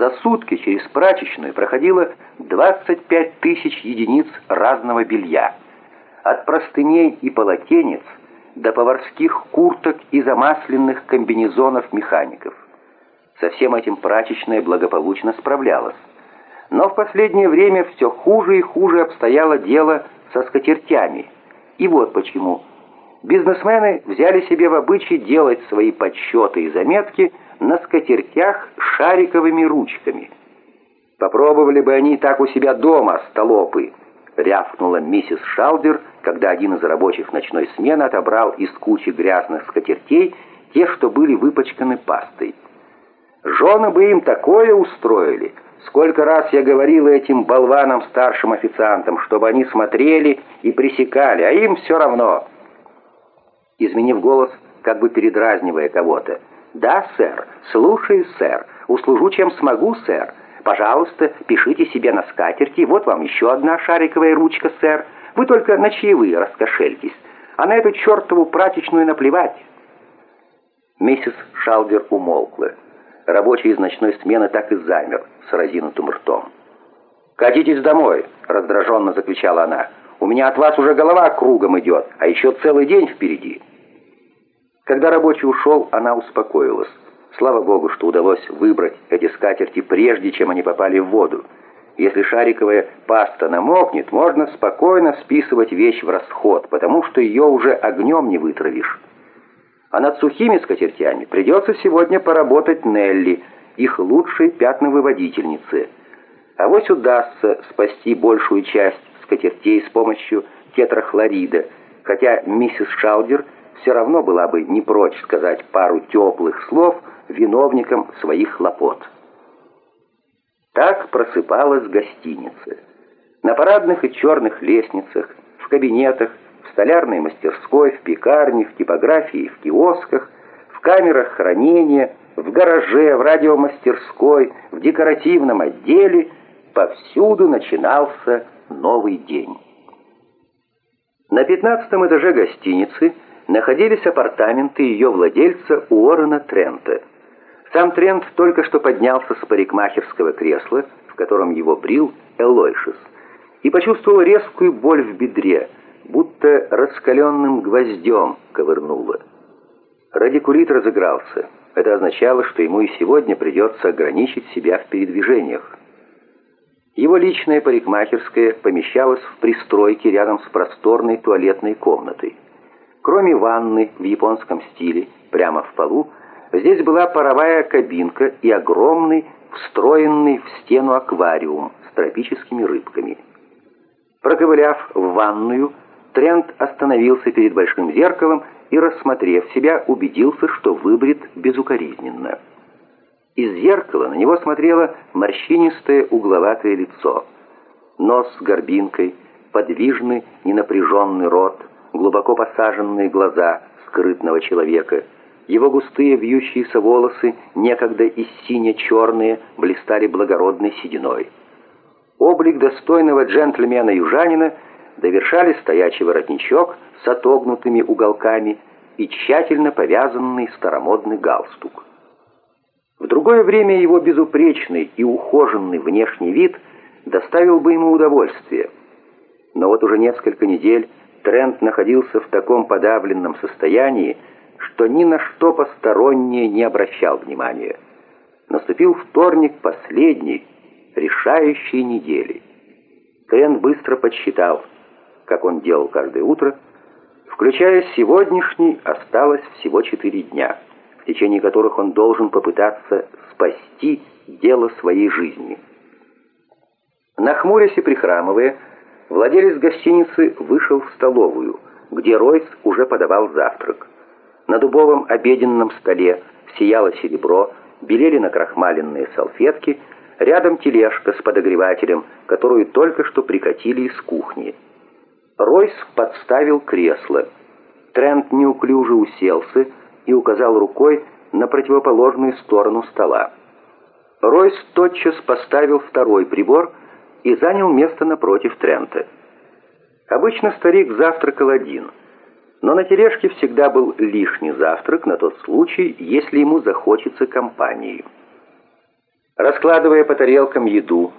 За сутки через прачечную проходило 25 тысяч единиц разного белья. От простыней и полотенец до поварских курток и замасленных комбинезонов механиков. Со всем этим прачечная благополучно справлялась. Но в последнее время все хуже и хуже обстояло дело со скатертями. И вот почему. Бизнесмены взяли себе в обычай делать свои подсчеты и заметки на скатертях шариковыми ручками. «Попробовали бы они так у себя дома, столопы!» — рявкнула миссис Шалдер, когда один из рабочих ночной смены отобрал из кучи грязных скатертей те, что были выпачканы пастой. «Жены бы им такое устроили!» Сколько раз я говорил этим болванам старшим официантам, чтобы они смотрели и пресекали, а им все равно. Изменив голос, как бы передразнивая кого-то. «Да, сэр, слушаю, сэр, услужу, чем смогу, сэр. Пожалуйста, пишите себе на скатерти, вот вам еще одна шариковая ручка, сэр. Вы только на чаевые раскошельтесь, а на эту чертову прачечную наплевать». Миссис Шалдер умолкла. Рабочий из ночной смены так и замер с разинутым ртом. «Катитесь домой!» — раздраженно закричала она. «У меня от вас уже голова кругом идет, а еще целый день впереди!» Когда рабочий ушел, она успокоилась. Слава богу, что удалось выбрать эти скатерти прежде, чем они попали в воду. Если шариковая паста намокнет, можно спокойно списывать вещь в расход, потому что ее уже огнем не вытравишь. А над сухими скатертями придется сегодня поработать Нелли, их лучшей пятновыводительнице. А вот удастся спасти большую часть скатертей с помощью тетрахлорида, хотя миссис Шалдер все равно была бы не прочь сказать пару теплых слов виновникам своих хлопот. Так просыпалась гостиница. На парадных и черных лестницах, в кабинетах, в столярной мастерской, в пекарне, в типографии, в киосках, в камерах хранения, в гараже, в радиомастерской, в декоративном отделе повсюду начинался новый день. На пятнадцатом этаже гостиницы находились апартаменты ее владельца Уоррена Трента. Сам Трент только что поднялся с парикмахерского кресла, в котором его брил Элойшис, и почувствовал резкую боль в бедре – будто раскаленным гвоздем ковырнуло. Радикулит разыгрался. Это означало, что ему и сегодня придется ограничить себя в передвижениях. Его личная парикмахерская помещалась в пристройке рядом с просторной туалетной комнатой. Кроме ванны в японском стиле, прямо в полу, здесь была паровая кабинка и огромный, встроенный в стену аквариум с тропическими рыбками. Проковыляв в ванную, Трент остановился перед большим зеркалом и, рассмотрев себя, убедился, что выбрит безукоризненно. Из зеркала на него смотрело морщинистое угловатое лицо. Нос с горбинкой, подвижный, ненапряженный рот, глубоко посаженные глаза скрытного человека. Его густые вьющиеся волосы, некогда и сине-черные, блистали благородной сединой. Облик достойного джентльмена-южанина – довершали стоячий воротничок с отогнутыми уголками и тщательно повязанный старомодный галстук. В другое время его безупречный и ухоженный внешний вид доставил бы ему удовольствие. Но вот уже несколько недель Трент находился в таком подавленном состоянии, что ни на что постороннее не обращал внимания. Наступил вторник последней, решающей недели. Трент быстро подсчитал – как он делал каждое утро, включая сегодняшний, осталось всего четыре дня, в течение которых он должен попытаться спасти дело своей жизни. Нахмурясь и прихрамывая, владелец гостиницы вышел в столовую, где Ройс уже подавал завтрак. На дубовом обеденном столе сияло серебро, белели накрахмаленные салфетки, рядом тележка с подогревателем, которую только что прикатили из кухни. Ройс подставил кресло. Трент неуклюже уселся и указал рукой на противоположную сторону стола. Ройс тотчас поставил второй прибор и занял место напротив Трента. Обычно старик завтракал один, но на тележке всегда был лишний завтрак на тот случай, если ему захочется компании. Раскладывая по тарелкам еду,